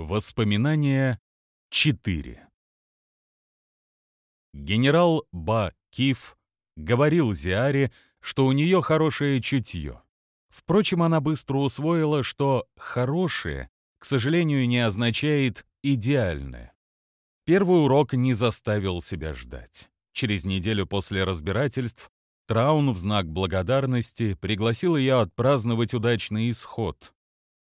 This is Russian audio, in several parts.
Воспоминания 4 Генерал Ба Киф говорил Зиаре, что у нее хорошее чутье. Впрочем, она быстро усвоила, что «хорошее», к сожалению, не означает «идеальное». Первый урок не заставил себя ждать. Через неделю после разбирательств Траун в знак благодарности пригласил ее отпраздновать удачный исход.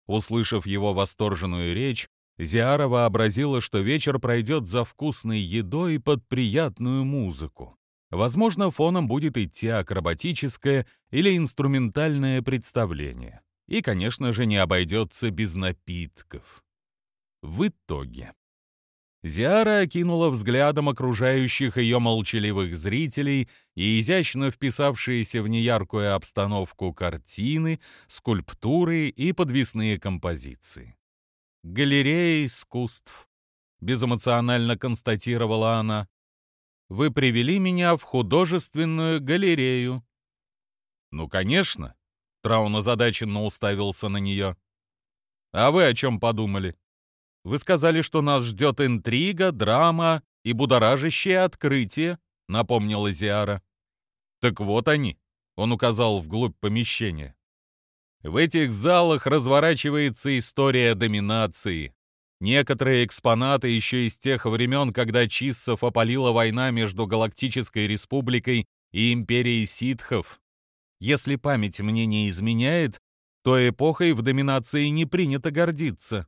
Услышав его восторженную речь, Зиара вообразила, что вечер пройдет за вкусной едой под приятную музыку. Возможно, фоном будет идти акробатическое или инструментальное представление. И, конечно же, не обойдется без напитков. В итоге... Зиара окинула взглядом окружающих ее молчаливых зрителей и изящно вписавшиеся в неяркую обстановку картины, скульптуры и подвесные композиции. «Галерея искусств», — безэмоционально констатировала она. «Вы привели меня в художественную галерею». «Ну, конечно», — Траун озадаченно уставился на нее. «А вы о чем подумали? Вы сказали, что нас ждет интрига, драма и будоражащее открытие», — напомнила Зиара. «Так вот они», — он указал вглубь помещения. В этих залах разворачивается история доминации. Некоторые экспонаты еще из тех времен, когда Чиссов опалила война между Галактической Республикой и Империей ситхов. Если память мне не изменяет, то эпохой в доминации не принято гордиться.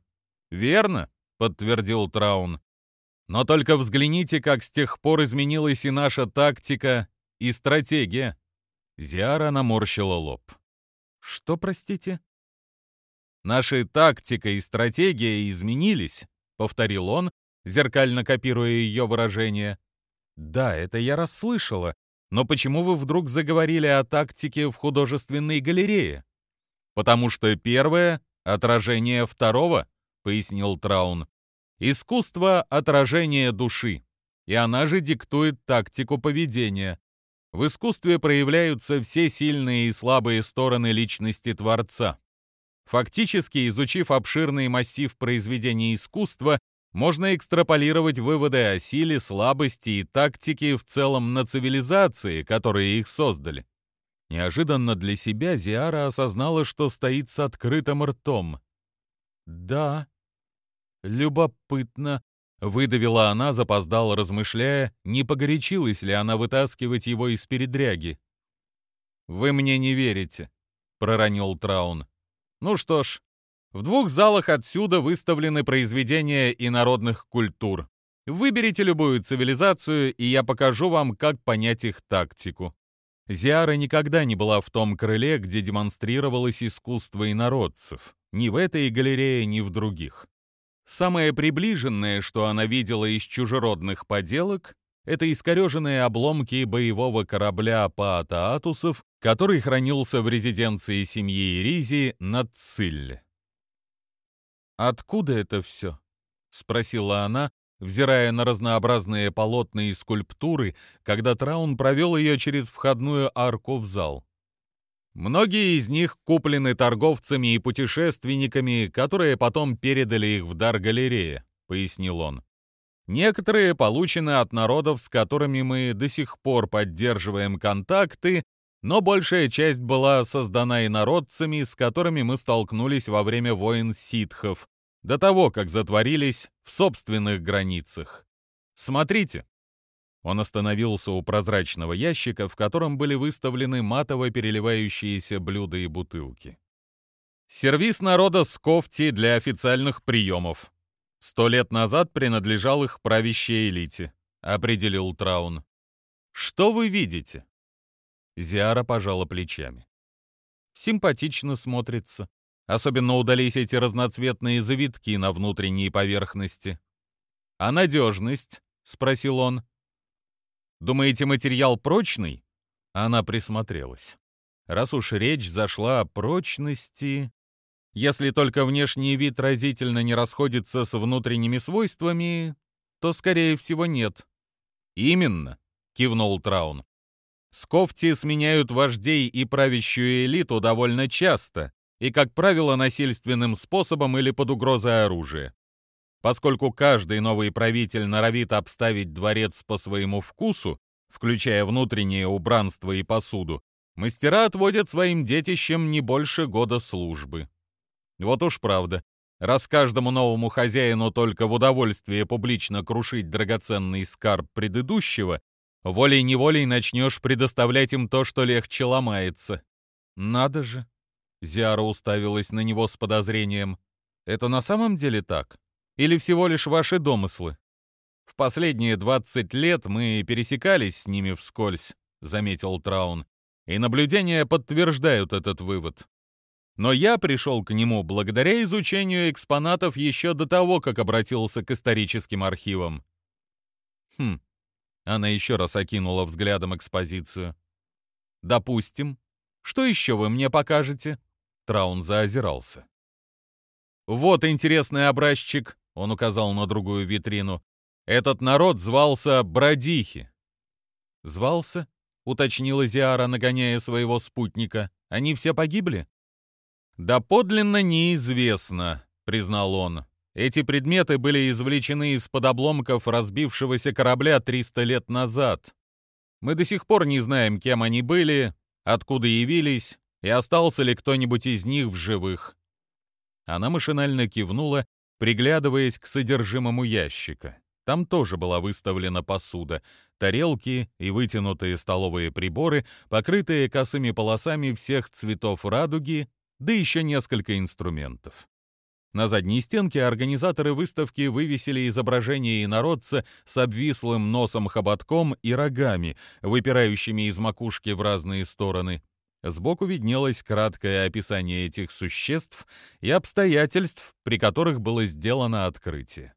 «Верно», — подтвердил Траун. «Но только взгляните, как с тех пор изменилась и наша тактика, и стратегия». Зиара наморщила лоб. Что, простите? Наши тактика и стратегия изменились, повторил он, зеркально копируя ее выражение. Да, это я расслышала. Но почему вы вдруг заговорили о тактике в художественной галерее? Потому что первое — отражение второго, пояснил Траун. Искусство — отражение души, и она же диктует тактику поведения. В искусстве проявляются все сильные и слабые стороны личности Творца. Фактически, изучив обширный массив произведений искусства, можно экстраполировать выводы о силе, слабости и тактике в целом на цивилизации, которые их создали. Неожиданно для себя Зиара осознала, что стоит с открытым ртом. «Да, любопытно», Выдавила она, запоздала, размышляя, не погорячилась ли она вытаскивать его из передряги. «Вы мне не верите», — проронил Траун. «Ну что ж, в двух залах отсюда выставлены произведения инородных культур. Выберите любую цивилизацию, и я покажу вам, как понять их тактику». Зиара никогда не была в том крыле, где демонстрировалось искусство инородцев. Ни в этой галерее, ни в других. Самое приближенное, что она видела из чужеродных поделок, это искореженные обломки боевого корабля Паатаатусов, который хранился в резиденции семьи Иризи на Цилле. «Откуда это все?» — спросила она, взирая на разнообразные полотна и скульптуры, когда Траун провел ее через входную арку в зал. Многие из них куплены торговцами и путешественниками, которые потом передали их в дар галерее, пояснил он. Некоторые получены от народов, с которыми мы до сих пор поддерживаем контакты, но большая часть была создана инородцами, с которыми мы столкнулись во время войн ситхов, до того, как затворились в собственных границах. Смотрите, он остановился у прозрачного ящика, в котором были выставлены матово переливающиеся блюда и бутылки. Сервис народа Скофти для официальных приемов. Сто лет назад принадлежал их правящей элите, определил Траун. Что вы видите? Зиара пожала плечами. Симпатично смотрится. Особенно удались эти разноцветные завитки на внутренней поверхности. А надежность? спросил он. Думаете, материал прочный?» Она присмотрелась. Раз уж речь зашла о прочности... Если только внешний вид разительно не расходится с внутренними свойствами, то, скорее всего, нет. «Именно», — кивнул Траун. «Скофти сменяют вождей и правящую элиту довольно часто, и, как правило, насильственным способом или под угрозой оружия. Поскольку каждый новый правитель норовит обставить дворец по своему вкусу, включая внутреннее убранство и посуду, мастера отводят своим детищам не больше года службы. Вот уж правда, раз каждому новому хозяину только в удовольствие публично крушить драгоценный скарб предыдущего, волей-неволей начнешь предоставлять им то, что легче ломается. Надо же. Зиара уставилась на него с подозрением. Это на самом деле так? Или всего лишь ваши домыслы? В последние двадцать лет мы пересекались с ними вскользь, заметил Траун, и наблюдения подтверждают этот вывод. Но я пришел к нему благодаря изучению экспонатов еще до того, как обратился к историческим архивам. Хм. Она еще раз окинула взглядом экспозицию. Допустим. Что еще вы мне покажете? Траун заозирался. Вот интересный образчик, он указал на другую витрину. Этот народ звался Бродихи. Звался? уточнила Зиара, нагоняя своего спутника. Они все погибли? «Да подлинно неизвестно», — признал он. «Эти предметы были извлечены из-под обломков разбившегося корабля 300 лет назад. Мы до сих пор не знаем, кем они были, откуда явились и остался ли кто-нибудь из них в живых». Она машинально кивнула, приглядываясь к содержимому ящика. Там тоже была выставлена посуда, тарелки и вытянутые столовые приборы, покрытые косыми полосами всех цветов радуги да еще несколько инструментов. На задней стенке организаторы выставки вывесили изображение инородца с обвислым носом-хоботком и рогами, выпирающими из макушки в разные стороны. Сбоку виднелось краткое описание этих существ и обстоятельств, при которых было сделано открытие.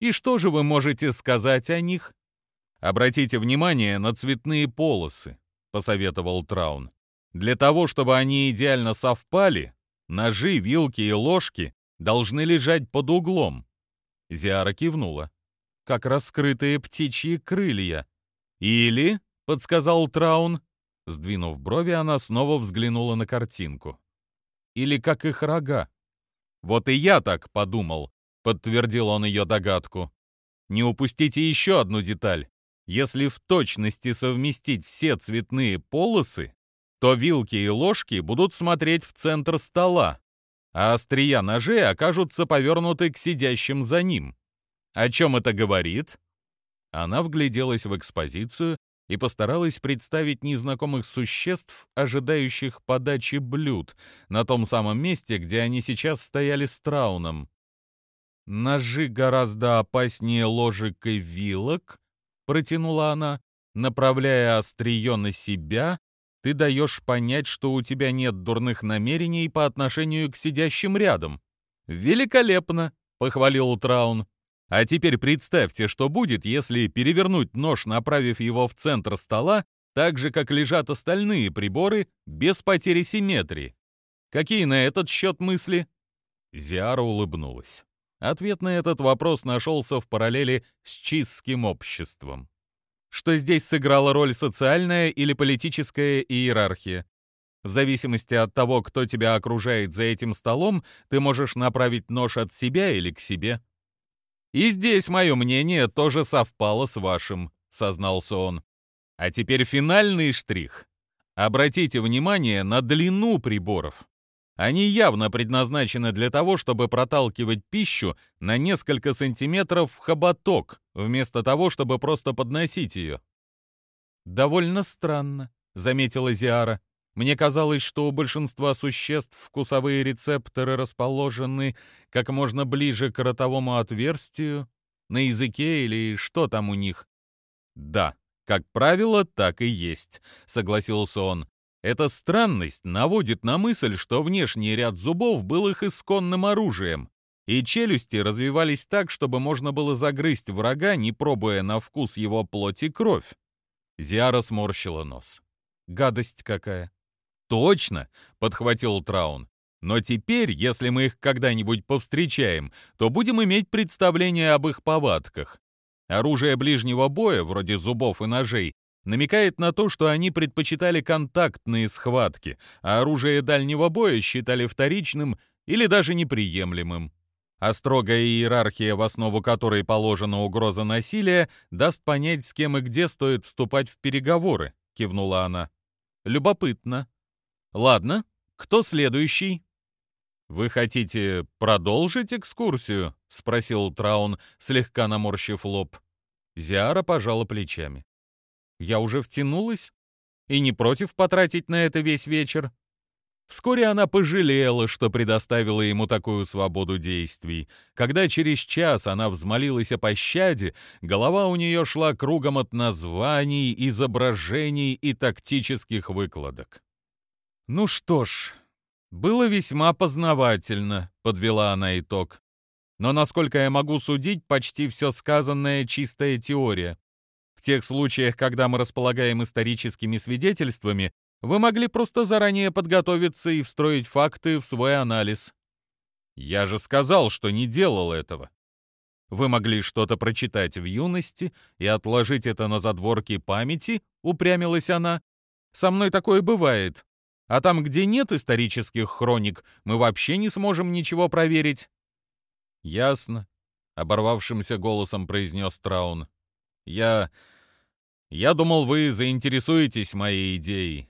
И что же вы можете сказать о них? Обратите внимание на цветные полосы, посоветовал Траун. Для того, чтобы они идеально совпали, ножи, вилки и ложки должны лежать под углом. Зиара кивнула. Как раскрытые птичьи крылья. Или, подсказал Траун, сдвинув брови, она снова взглянула на картинку. Или как их рога. Вот и я так подумал, подтвердил он ее догадку. Не упустите еще одну деталь. Если в точности совместить все цветные полосы, то вилки и ложки будут смотреть в центр стола, а острия ножей окажутся повернуты к сидящим за ним. О чем это говорит? Она вгляделась в экспозицию и постаралась представить незнакомых существ, ожидающих подачи блюд, на том самом месте, где они сейчас стояли с Трауном. «Ножи гораздо опаснее ложек и вилок», — протянула она, направляя острие на себя ты даешь понять, что у тебя нет дурных намерений по отношению к сидящим рядом. Великолепно, похвалил Траун. А теперь представьте, что будет, если перевернуть нож, направив его в центр стола, так же, как лежат остальные приборы, без потери симметрии. Какие на этот счет мысли? Зиара улыбнулась. Ответ на этот вопрос нашелся в параллели с чистским обществом что здесь сыграла роль социальная или политическая иерархия. В зависимости от того, кто тебя окружает за этим столом, ты можешь направить нож от себя или к себе. И здесь мое мнение тоже совпало с вашим, сознался он. А теперь финальный штрих. Обратите внимание на длину приборов. Они явно предназначены для того, чтобы проталкивать пищу на несколько сантиметров в хоботок, вместо того, чтобы просто подносить ее. «Довольно странно», — заметила Зиара. «Мне казалось, что у большинства существ вкусовые рецепторы расположены как можно ближе к ротовому отверстию, на языке или что там у них». «Да, как правило, так и есть», — согласился он. Эта странность наводит на мысль, что внешний ряд зубов был их исконным оружием, и челюсти развивались так, чтобы можно было загрызть врага, не пробуя на вкус его плоть и кровь. Зиара сморщила нос. «Гадость какая!» «Точно!» — подхватил Траун. «Но теперь, если мы их когда-нибудь повстречаем, то будем иметь представление об их повадках. Оружие ближнего боя, вроде зубов и ножей, намекает на то, что они предпочитали контактные схватки, а оружие дальнего боя считали вторичным или даже неприемлемым. а строгая иерархия, в основу которой положена угроза насилия, даст понять, с кем и где стоит вступать в переговоры», — кивнула она. «Любопытно. Ладно, кто следующий?» «Вы хотите продолжить экскурсию?» — спросил Траун, слегка наморщив лоб. Зиара пожала плечами. «Я уже втянулась и не против потратить на это весь вечер. Вскоре она пожалела, что предоставила ему такую свободу действий. Когда через час она взмолилась о пощаде, голова у нее шла кругом от названий, изображений и тактических выкладок. «Ну что ж, было весьма познавательно», — подвела она итог. «Но, насколько я могу судить, почти все сказанное — чистая теория. В тех случаях, когда мы располагаем историческими свидетельствами, вы могли просто заранее подготовиться и встроить факты в свой анализ. Я же сказал, что не делал этого. Вы могли что-то прочитать в юности и отложить это на задворки памяти, упрямилась она. Со мной такое бывает. А там, где нет исторических хроник, мы вообще не сможем ничего проверить. Ясно, оборвавшимся голосом произнес Траун. Я... я думал, вы заинтересуетесь моей идеей.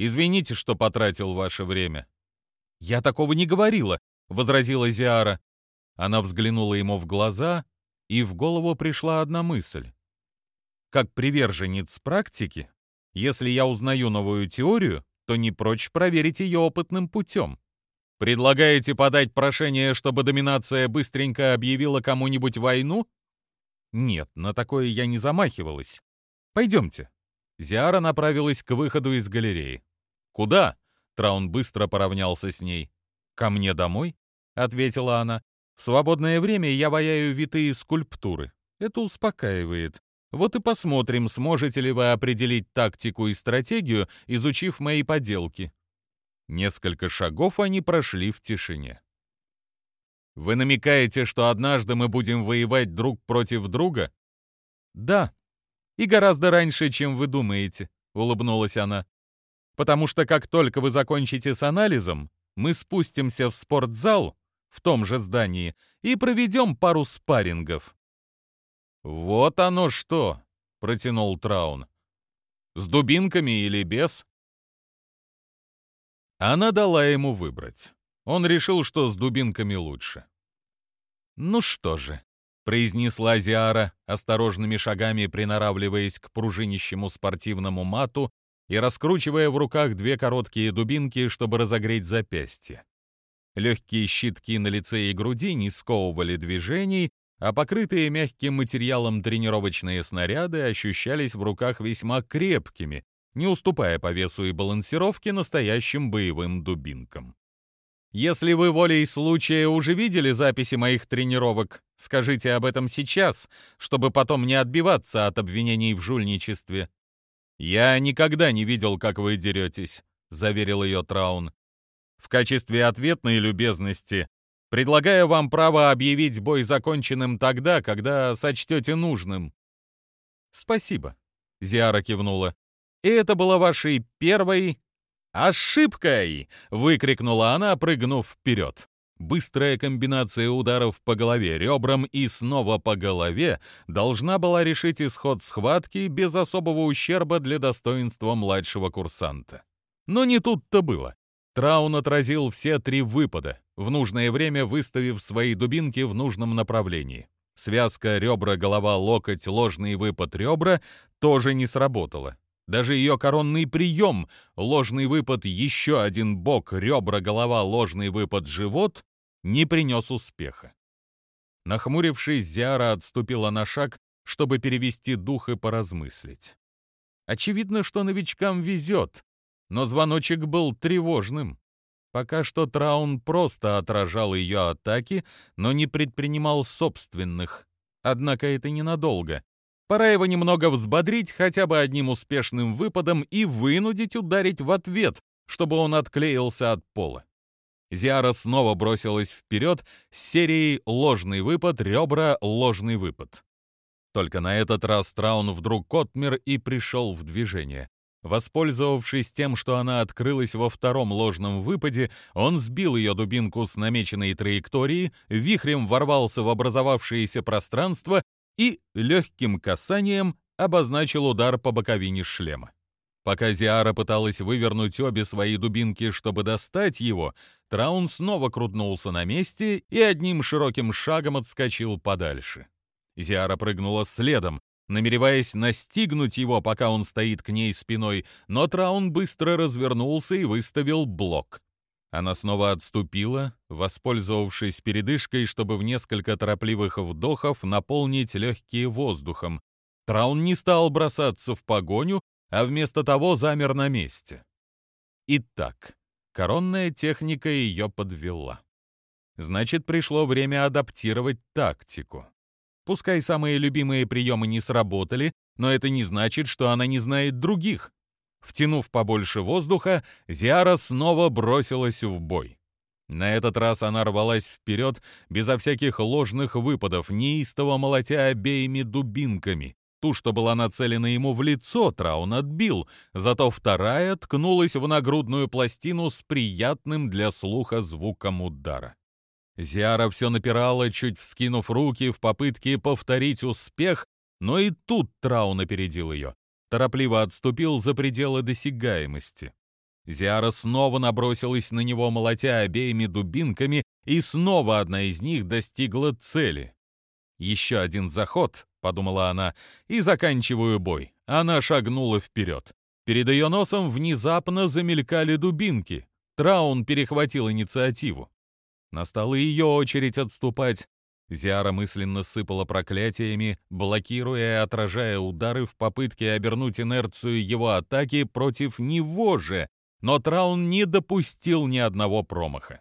Извините, что потратил ваше время». «Я такого не говорила», — возразила Зиара. Она взглянула ему в глаза, и в голову пришла одна мысль. «Как приверженец практики, если я узнаю новую теорию, то не прочь проверить ее опытным путем. Предлагаете подать прошение, чтобы доминация быстренько объявила кому-нибудь войну? Нет, на такое я не замахивалась. Пойдемте. Зиара направилась к выходу из галереи. «Куда?» Траун быстро поравнялся с ней. «Ко мне домой?» — ответила она. «В свободное время я ваяю витые скульптуры. Это успокаивает. Вот и посмотрим, сможете ли вы определить тактику и стратегию, изучив мои поделки». Несколько шагов они прошли в тишине. «Вы намекаете, что однажды мы будем воевать друг против друга?» «Да. И гораздо раньше, чем вы думаете», — улыбнулась она потому что как только вы закончите с анализом, мы спустимся в спортзал в том же здании и проведем пару спаррингов». «Вот оно что!» — протянул Траун. «С дубинками или без?» Она дала ему выбрать. Он решил, что с дубинками лучше. «Ну что же», — произнесла Зиара, осторожными шагами приноравливаясь к пружинищему спортивному мату и раскручивая в руках две короткие дубинки, чтобы разогреть запястье. Легкие щитки на лице и груди не сковывали движений, а покрытые мягким материалом тренировочные снаряды ощущались в руках весьма крепкими, не уступая по весу и балансировке настоящим боевым дубинкам. Если вы волей случая уже видели записи моих тренировок, скажите об этом сейчас, чтобы потом не отбиваться от обвинений в жульничестве. «Я никогда не видел, как вы деретесь», — заверил ее Траун. «В качестве ответной любезности предлагаю вам право объявить бой законченным тогда, когда сочтете нужным». «Спасибо», — Зиара кивнула. «И это была вашей первой...» «Ошибкой!» — выкрикнула она, прыгнув вперед. Быстрая комбинация ударов по голове, ребрам и снова по голове должна была решить исход схватки без особого ущерба для достоинства младшего курсанта. Но не тут-то было. Траун отразил все три выпада, в нужное время выставив свои дубинки в нужном направлении. Связка ребра-голова-локоть, ложный выпад ребра тоже не сработала. Даже ее коронный прием, ложный выпад, еще один бок, ребра, голова, ложный выпад, живот, не принес успеха. Нахмурившись, Зиара отступила на шаг, чтобы перевести дух и поразмыслить. Очевидно, что новичкам везет, но звоночек был тревожным. Пока что Траун просто отражал ее атаки, но не предпринимал собственных. Однако это ненадолго. Пора его немного взбодрить хотя бы одним успешным выпадом и вынудить ударить в ответ, чтобы он отклеился от пола. Зиара снова бросилась вперед с серией «Ложный выпад, ребра, ложный выпад». Только на этот раз Траун вдруг отмер и пришел в движение. Воспользовавшись тем, что она открылась во втором ложном выпаде, он сбил ее дубинку с намеченной траектории, вихрем ворвался в образовавшееся пространство и легким касанием обозначил удар по боковине шлема. Пока Зиара пыталась вывернуть обе свои дубинки, чтобы достать его, Траун снова крутнулся на месте и одним широким шагом отскочил подальше. Зиара прыгнула следом, намереваясь настигнуть его, пока он стоит к ней спиной, но Траун быстро развернулся и выставил блок. Она снова отступила, воспользовавшись передышкой, чтобы в несколько торопливых вдохов наполнить легкие воздухом. Траун не стал бросаться в погоню, а вместо того замер на месте. Итак, коронная техника ее подвела. Значит, пришло время адаптировать тактику. Пускай самые любимые приемы не сработали, но это не значит, что она не знает других. Втянув побольше воздуха, Зиара снова бросилась в бой. На этот раз она рвалась вперед безо всяких ложных выпадов, неистово молотя обеими дубинками. Ту, что была нацелена ему в лицо, Траун отбил, зато вторая ткнулась в нагрудную пластину с приятным для слуха звуком удара. Зиара все напирала, чуть вскинув руки в попытке повторить успех, но и тут Траун опередил ее. Торопливо отступил за пределы досягаемости. Зиара снова набросилась на него, молотя обеими дубинками, и снова одна из них достигла цели. «Еще один заход», — подумала она, — «и заканчиваю бой». Она шагнула вперед. Перед ее носом внезапно замелькали дубинки. Траун перехватил инициативу. Настала ее очередь отступать. Зиара мысленно сыпала проклятиями, блокируя и отражая удары в попытке обернуть инерцию его атаки против него же, но Траун не допустил ни одного промаха.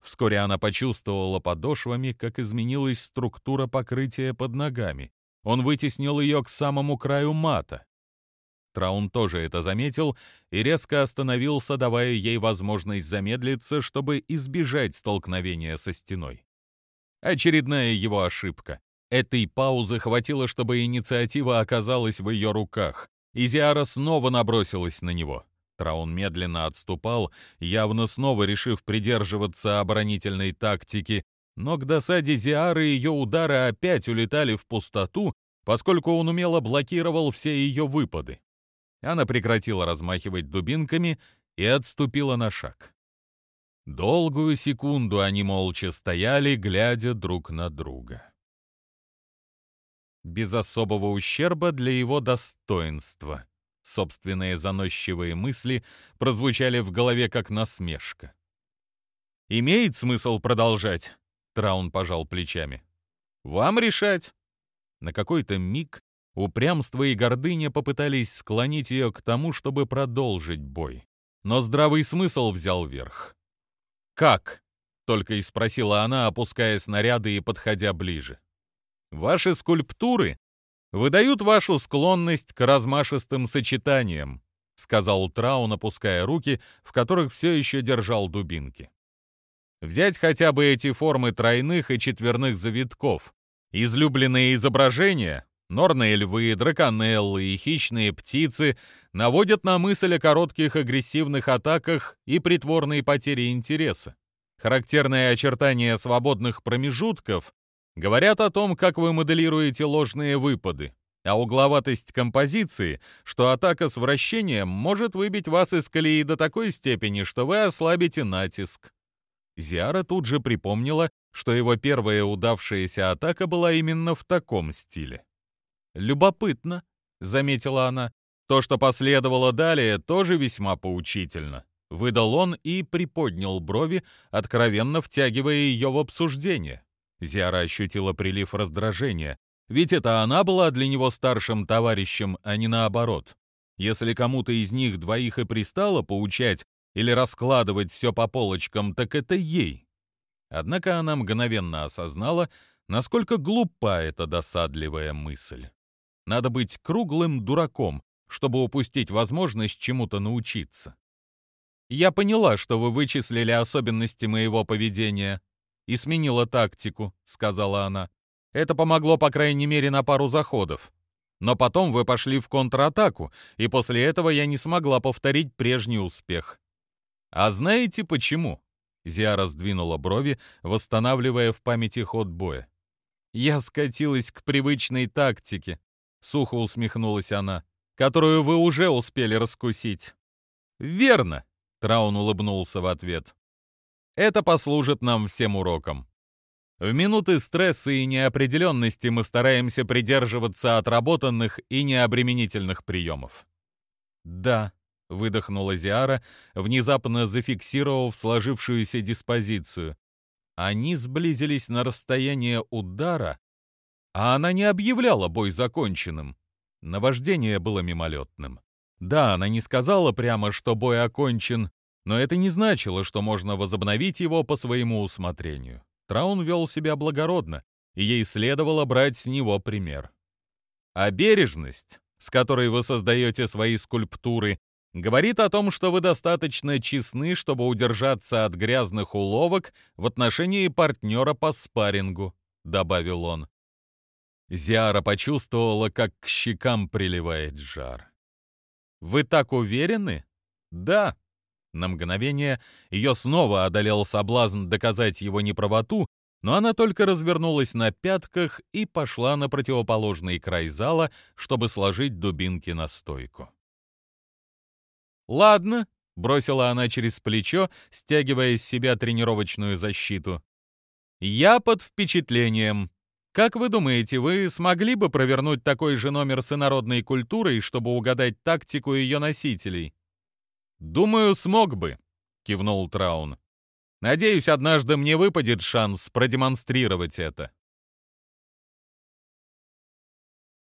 Вскоре она почувствовала подошвами, как изменилась структура покрытия под ногами. Он вытеснил ее к самому краю мата. Траун тоже это заметил и резко остановился, давая ей возможность замедлиться, чтобы избежать столкновения со стеной. Очередная его ошибка. Этой паузы хватило, чтобы инициатива оказалась в ее руках, и Зиара снова набросилась на него. Траун медленно отступал, явно снова решив придерживаться оборонительной тактики, но к досаде Зиары ее удары опять улетали в пустоту, поскольку он умело блокировал все ее выпады. Она прекратила размахивать дубинками и отступила на шаг. Долгую секунду они молча стояли, глядя друг на друга. Без особого ущерба для его достоинства. Собственные заносчивые мысли прозвучали в голове как насмешка. «Имеет смысл продолжать?» Траун пожал плечами. «Вам решать». На какой-то миг Упрямство и гордыня попытались склонить ее к тому, чтобы продолжить бой. Но здравый смысл взял верх. «Как?» — только и спросила она, опуская снаряды и подходя ближе. «Ваши скульптуры выдают вашу склонность к размашистым сочетаниям», — сказал Траун, опуская руки, в которых все еще держал дубинки. «Взять хотя бы эти формы тройных и четверных завитков. Излюбленные изображения Норные львы, драконы эллы и хищные птицы наводят на мысль о коротких агрессивных атаках и притворной потере интереса. Характерные очертания свободных промежутков говорят о том, как вы моделируете ложные выпады, а угловатость композиции, что атака с вращением может выбить вас из колеи до такой степени, что вы ослабите натиск. Зиара тут же припомнила, что его первая удавшаяся атака была именно в таком стиле. «Любопытно», — заметила она. «То, что последовало далее, тоже весьма поучительно». Выдал он и приподнял брови, откровенно втягивая ее в обсуждение. Зиара ощутила прилив раздражения, ведь это она была для него старшим товарищем, а не наоборот. Если кому-то из них двоих и пристало поучать или раскладывать все по полочкам, так это ей. Однако она мгновенно осознала, насколько глупа эта досадливая мысль. Надо быть круглым дураком, чтобы упустить возможность чему-то научиться. Я поняла, что вы вычислили особенности моего поведения и сменила тактику, сказала она. Это помогло, по крайней мере, на пару заходов. Но потом вы пошли в контратаку, и после этого я не смогла повторить прежний успех. А знаете почему? Зиара сдвинула брови, восстанавливая в памяти ход боя. Я скатилась к привычной тактике, сухо усмехнулась она, которую вы уже успели раскусить. Верно, Траун улыбнулся в ответ. Это послужит нам всем уроком. В минуты стресса и неопределенности мы стараемся придерживаться отработанных и необременительных приемов. «Да», — выдохнула Зиара, внезапно зафиксировав сложившуюся диспозицию. Они сблизились на расстояние удара, а она не объявляла бой законченным. Наваждение было мимолетным. Да, она не сказала прямо, что бой окончен, но это не значило, что можно возобновить его по своему усмотрению. Траун вел себя благородно, и ей следовало брать с него пример. А бережность, с которой вы создаете свои скульптуры, говорит о том, что вы достаточно честны, чтобы удержаться от грязных уловок в отношении партнера по спаррингу», — добавил он. Зиара почувствовала, как к щекам приливает жар. «Вы так уверены?» «Да», на мгновение ее снова одолел соблазн доказать его неправоту, но она только развернулась на пятках и пошла на противоположный край зала, чтобы сложить дубинки на стойку. «Ладно», — бросила она через плечо, стягивая из себя тренировочную защиту. «Я под впечатлением. Как вы думаете, вы смогли бы провернуть такой же номер с инородной культурой, чтобы угадать тактику ее носителей?» «Думаю, смог бы», — кивнул Траун. «Надеюсь, однажды мне выпадет шанс продемонстрировать это».